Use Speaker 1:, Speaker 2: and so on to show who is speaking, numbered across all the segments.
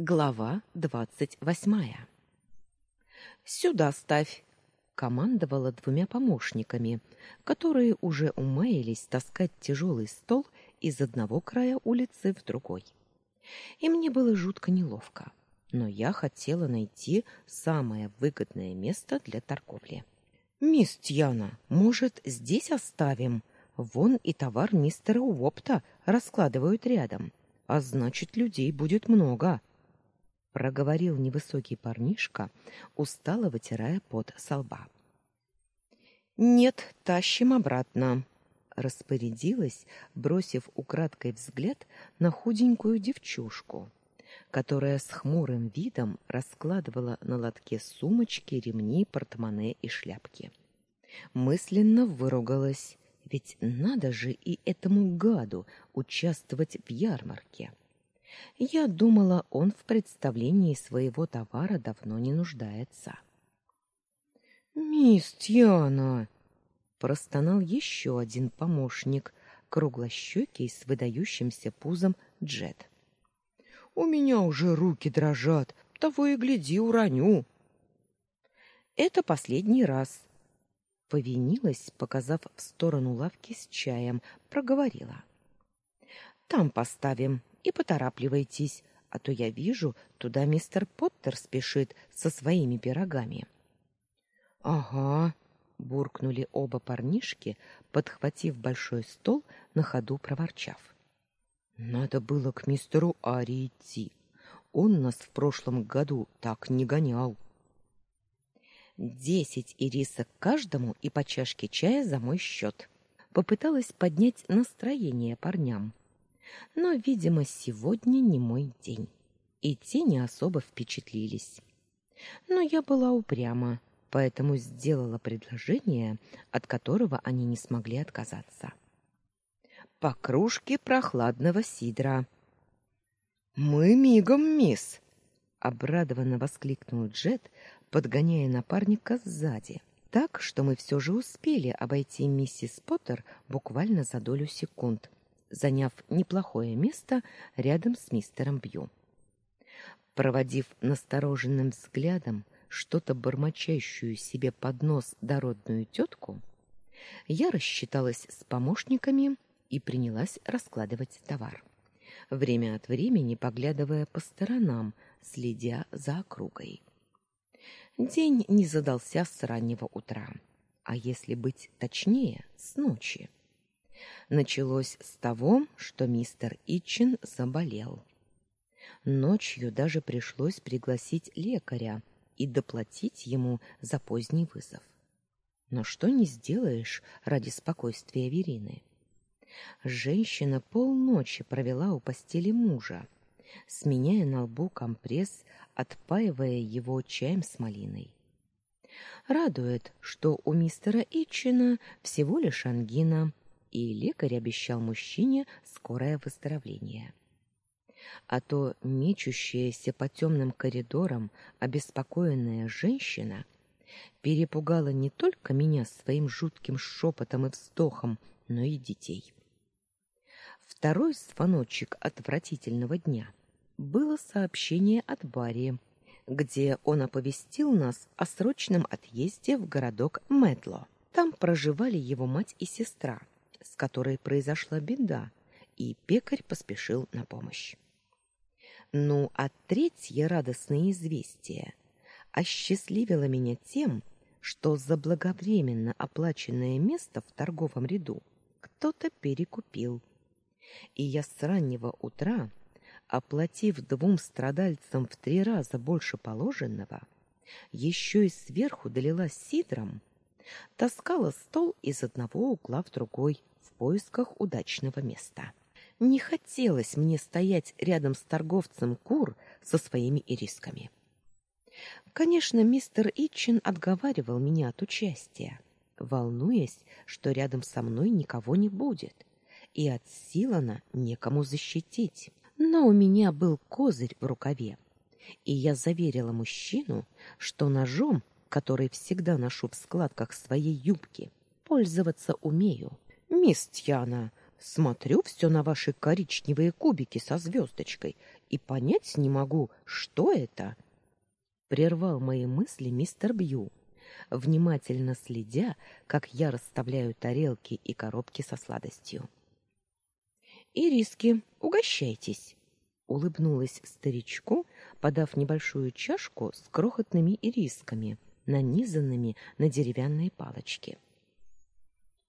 Speaker 1: Глава двадцать восьмая. Сюда ставь, командовала двумя помощниками, которые уже умаялись таскать тяжелый стол из одного края улицы в другой. И мне было жутко неловко, но я хотела найти самое выгодное место для торговли. Мисс Тьяна, может, здесь оставим? Вон и товар мистера Уопта раскладывают рядом, а значит, людей будет много проговорил невысокий парнишка, устало вытирая пот со лба. Нет, тащим обратно, распорядилась, бросив украдкой взгляд на худенькую девчушку, которая с хмурым видом раскладывала на лотке сумочки, ремни, портмоне и шляпки. Мысленно выругалась, ведь надо же и этому гаду участвовать в ярмарке. Я думала, он в представлении своего товара давно не нуждается. «Мисс Тьяна!» — простонал еще один помощник, круглощекий с выдающимся пузом Джет. «У меня уже руки дрожат, того и гляди, уроню!» «Это последний раз!» — повинилась, показав в сторону лавки с чаем, проговорила. «Там поставим, и поторапливайтесь, а то я вижу, туда мистер Поттер спешит со своими пирогами. Ага, буркнули оба парнишки, подхватив большой стол, на ходу проворчав. Надо было к мистеру Ари идти. Он нас в прошлом году так не гонял. Десять ирисок каждому и по чашке чая за мой счет. Попыталась поднять настроение парням, но, видимо, сегодня не мой день. И те не особо впечатлились. Но я была упряма, поэтому сделала предложение, от которого они не смогли отказаться. По кружке прохладного сидра. Мы мигом, мисс, обрадованно воскликнул Джет, подгоняя напарника сзади, так что мы все же успели обойти миссис Поттер буквально за долю секунд заняв неплохое место рядом с мистером Бью. Проводив настороженным взглядом что-то бормочащую себе под нос дородную тетку, я рассчиталась с помощниками и принялась раскладывать товар, время от времени поглядывая по сторонам, следя за округой. День не задался с раннего утра, а если быть точнее, с ночи. Началось с того, что мистер Итчин заболел. Ночью даже пришлось пригласить лекаря и доплатить ему за поздний вызов. Но что не сделаешь ради спокойствия Верины? Женщина полночи провела у постели мужа, сменяя на лбу компресс, отпаивая его чаем с малиной. Радует, что у мистера Итчина всего лишь ангина, и лекарь обещал мужчине скорое выздоровление. А то мечущаяся по темным коридорам обеспокоенная женщина перепугала не только меня своим жутким шепотом и вздохом, но и детей. Второй звоночек отвратительного дня было сообщение от Барри, где он оповестил нас о срочном отъезде в городок Мэтло. Там проживали его мать и сестра — с которой произошла беда, и пекарь поспешил на помощь. Ну, а третье радостное известие осчастливило меня тем, что за благовременно оплаченное место в торговом ряду кто-то перекупил. И я с раннего утра, оплатив двум страдальцам в три раза больше положенного, еще и сверху долила сидром, таскала стол из одного угла в другой, поисках удачного места. Не хотелось мне стоять рядом с торговцем кур со своими ирисками. Конечно, мистер Итчин отговаривал меня от участия, волнуясь, что рядом со мной никого не будет, и от Силана некому защитить. Но у меня был козырь в рукаве, и я заверила мужчину, что ножом, который всегда ношу в складках своей юбки, пользоваться умею. Мисс Тьяна, смотрю все на ваши коричневые кубики со звездочкой и понять не могу, что это. Прервал мои мысли мистер Бью, внимательно следя, как я расставляю тарелки и коробки со сладостью. Ириски, угощайтесь, улыбнулась старичку, подав небольшую чашку с крохотными ирисками, нанизанными на деревянные палочки.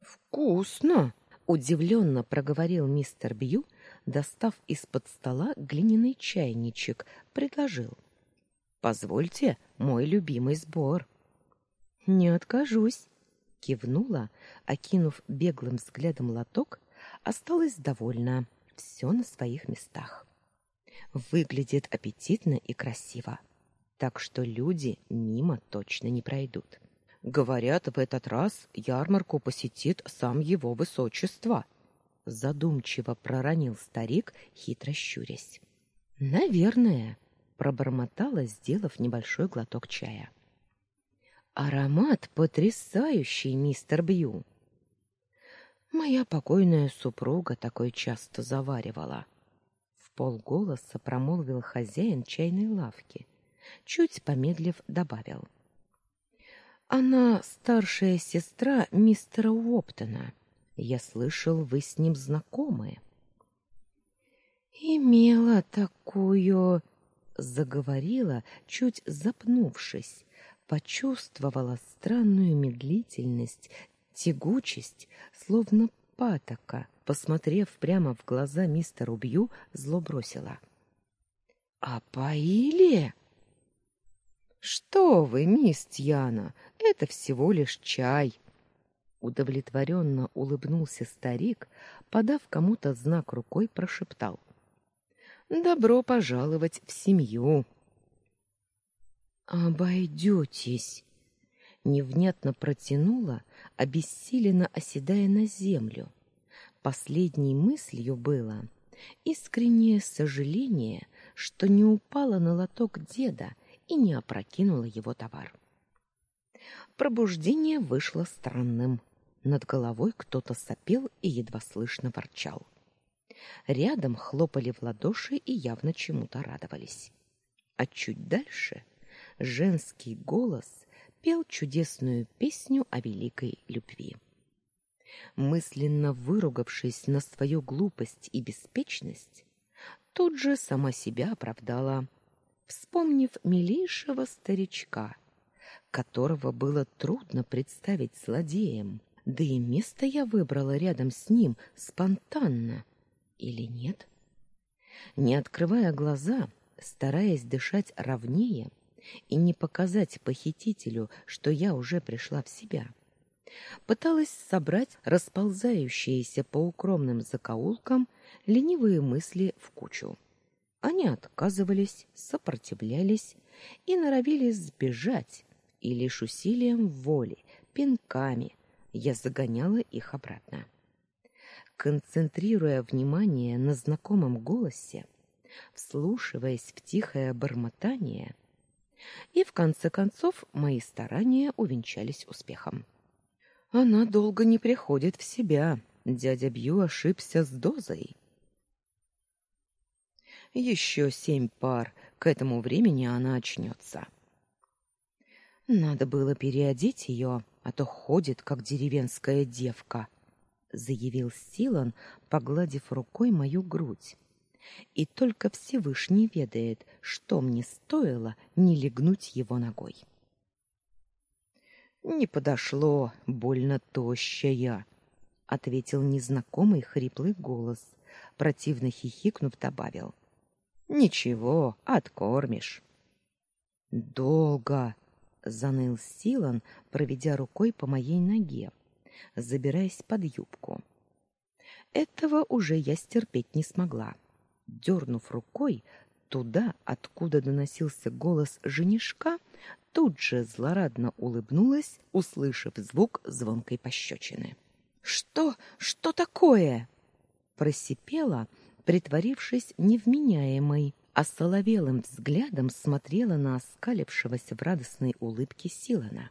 Speaker 1: Вкусно, удивленно проговорил мистер Бью, достав из-под стола глиняный чайничек, предложил: "Позвольте, мой любимый сбор". "Не откажусь", кивнула, окинув беглым взглядом лоток, осталась довольна. Все на своих местах. Выглядит аппетитно и красиво. Так что люди мимо точно не пройдут. Говорят, в этот раз ярмарку посетит сам его высочество. Задумчиво проронил старик, хитро щурясь. Наверное, пробормотала, сделав небольшой глоток чая. Аромат потрясающий, мистер Бью. Моя покойная супруга такой часто заваривала. В полголоса промолвил хозяин чайной лавки, чуть помедлив добавил: она старшая сестра мистера Уоптона. Я слышал, вы с ним знакомы. Имела такую, заговорила, чуть запнувшись, почувствовала странную медлительность, тягучесть, словно патока, посмотрев прямо в глаза мистеру Бью, зло бросила: "А поили?" Что вы, мисс Яна, это всего лишь чай. Удовлетворенно улыбнулся старик, подав кому-то знак рукой, прошептал: Добро пожаловать в семью. Обойдетесь. Невнятно протянула, обессиленно оседая на землю. Последней мыслью было искреннее сожаление, что не упала на лоток деда и не опрокинула его товар. Пробуждение вышло странным. Над головой кто-то сопел и едва слышно ворчал. Рядом хлопали в ладоши и явно чему-то радовались. А чуть дальше женский голос пел чудесную песню о великой любви. Мысленно выругавшись на свою глупость и беспечность, тут же сама себя оправдала вспомнив милейшего старичка, которого было трудно представить злодеем. Да и место я выбрала рядом с ним спонтанно. Или нет? Не открывая глаза, стараясь дышать ровнее и не показать похитителю, что я уже пришла в себя, пыталась собрать расползающиеся по укромным закоулкам ленивые мысли в кучу. Они отказывались, сопротивлялись и норовили сбежать, и лишь усилием воли, пинками я загоняла их обратно. Концентрируя внимание на знакомом голосе, вслушиваясь в тихое бормотание, и в конце концов мои старания увенчались успехом. Она долго не приходит в себя. Дядя Бью ошибся с дозой. Еще семь пар. К этому времени она очнется. Надо было переодеть ее, а то ходит как деревенская девка, заявил Силан, погладив рукой мою грудь. И только Всевышний ведает, что мне стоило не легнуть его ногой. Не подошло, больно тощая, ответил незнакомый хриплый голос, противно хихикнув, добавил: Ничего, откормишь. Долго, заныл Силан, проведя рукой по моей ноге, забираясь под юбку. Этого уже я стерпеть не смогла. Дернув рукой туда, откуда доносился голос женишка, тут же злорадно улыбнулась, услышав звук звонкой пощечины. Что? Что такое? просипела, притворившись невменяемой, а соловелым взглядом смотрела на оскалившегося в радостной улыбке Силана.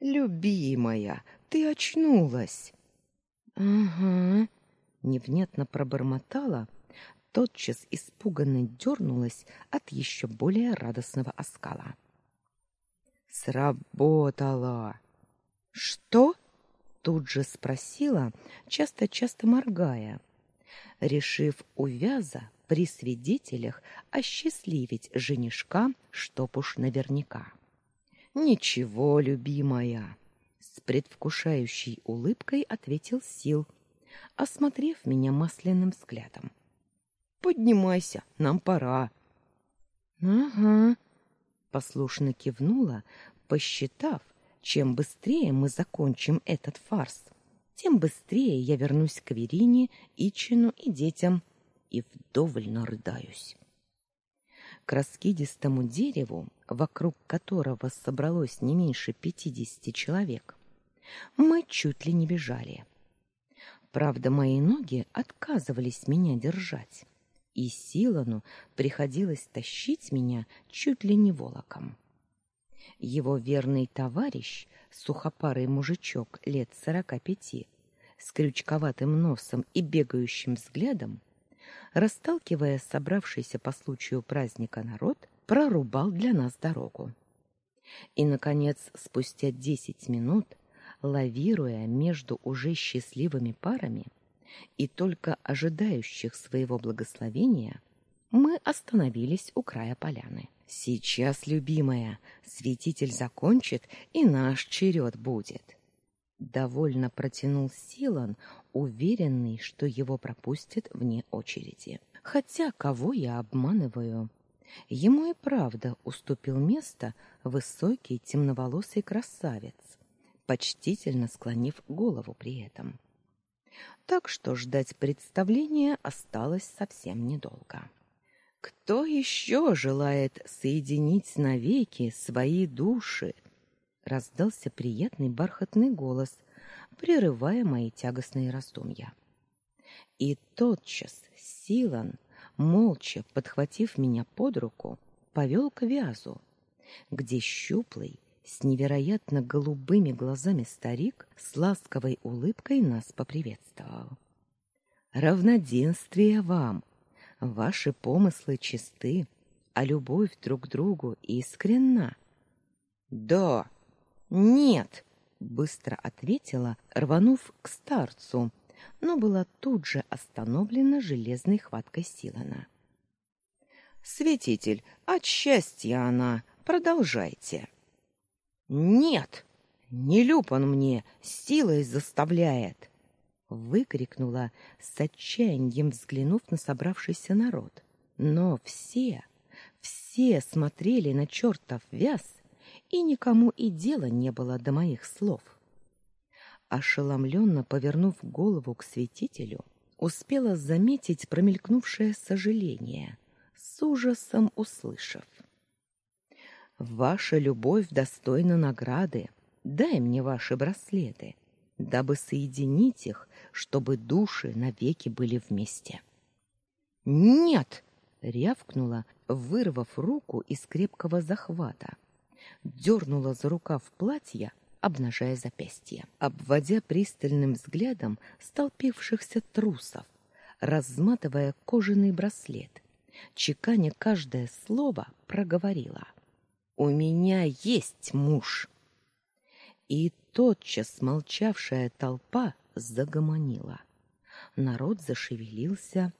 Speaker 1: «Любимая, ты очнулась!» «Ага», — невнятно пробормотала, тотчас испуганно дернулась от еще более радостного оскала.
Speaker 2: Сработало.
Speaker 1: Что? Тут же спросила, часто-часто моргая, решив увяза при свидетелях осчастливить женишка, чтоб уж наверняка.
Speaker 2: Ничего, любимая,
Speaker 1: с предвкушающей улыбкой ответил Сил, осмотрев меня масляным взглядом.
Speaker 2: Поднимайся, нам пора.
Speaker 1: Ага, послушно кивнула, посчитав, чем быстрее мы закончим этот фарс, тем быстрее я вернусь к Верине, Ичину и детям и вдоволь нарыдаюсь. К раскидистому дереву, вокруг которого собралось не меньше пятидесяти человек, мы чуть ли не бежали. Правда, мои ноги отказывались меня держать и Силану приходилось тащить меня чуть ли не волоком. Его верный товарищ, сухопарый мужичок лет сорока пяти, с крючковатым носом и бегающим взглядом, расталкивая собравшийся по случаю праздника народ, прорубал для нас дорогу. И наконец, спустя десять минут, лавируя между уже счастливыми парами, и только ожидающих своего благословения, мы остановились у края поляны. Сейчас, любимая, святитель закончит, и наш черед будет. Довольно протянул Силан, уверенный, что его пропустят вне очереди. Хотя кого я обманываю? Ему и правда уступил место высокий темноволосый красавец, почтительно склонив голову при этом так что ждать представления осталось совсем недолго. Кто еще желает соединить навеки свои души? раздался приятный бархатный голос, прерывая мои тягостные раздумья. И тотчас Силан, молча подхватив меня под руку, повел к вязу, где щуплый, с невероятно голубыми глазами старик с ласковой улыбкой нас поприветствовал. Равноденствие вам. Ваши помыслы чисты, а любовь друг к другу искренна.
Speaker 2: Да.
Speaker 1: Нет, быстро ответила, рванув к старцу, но была тут же остановлена железной хваткой Силана.
Speaker 2: Святитель, от счастья она. Продолжайте.
Speaker 1: Нет, не люб он мне, силой заставляет, выкрикнула с отчаянием, взглянув на собравшийся народ. Но все, все смотрели на чертов вяз, и никому и дела не было до моих слов. Ошеломленно повернув голову к святителю, успела заметить промелькнувшее сожаление, с ужасом услышав: Ваша любовь достойна награды. Дай мне ваши браслеты, дабы соединить их, чтобы души навеки были вместе. Нет, рявкнула, вырвав руку из крепкого захвата. дернула за рукав платья, обнажая запястье, обводя пристальным взглядом столпившихся трусов, разматывая кожаный браслет, чеканя каждое слово, проговорила: у меня есть муж. И тотчас молчавшая толпа загомонила. Народ зашевелился,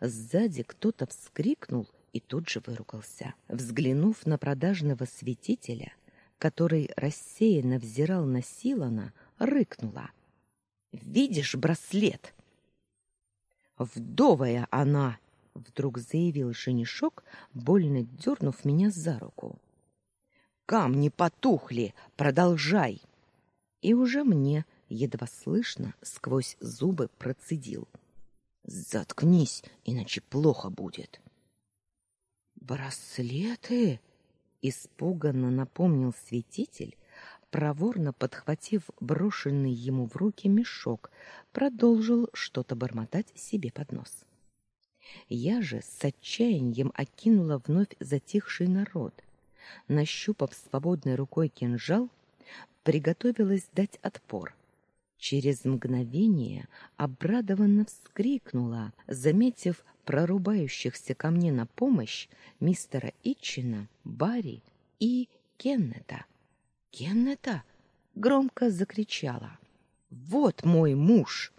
Speaker 1: сзади кто-то вскрикнул и тут же выругался. Взглянув на продажного святителя, который рассеянно взирал на Силана, рыкнула: "Видишь браслет?" Вдовая она, вдруг заявил женишок, больно дернув меня за руку камни потухли, продолжай. И уже мне едва слышно сквозь зубы процедил: Заткнись, иначе плохо будет. Браслеты, испуганно напомнил святитель, проворно подхватив брошенный ему в руки мешок, продолжил что-то бормотать себе под нос. Я же с отчаянием окинула вновь затихший народ, нащупав свободной рукой кинжал, приготовилась дать отпор. Через мгновение обрадованно вскрикнула, заметив прорубающихся ко мне на помощь мистера Итчина, Барри и Кеннета. «Кеннета!» — громко закричала. «Вот мой муж!»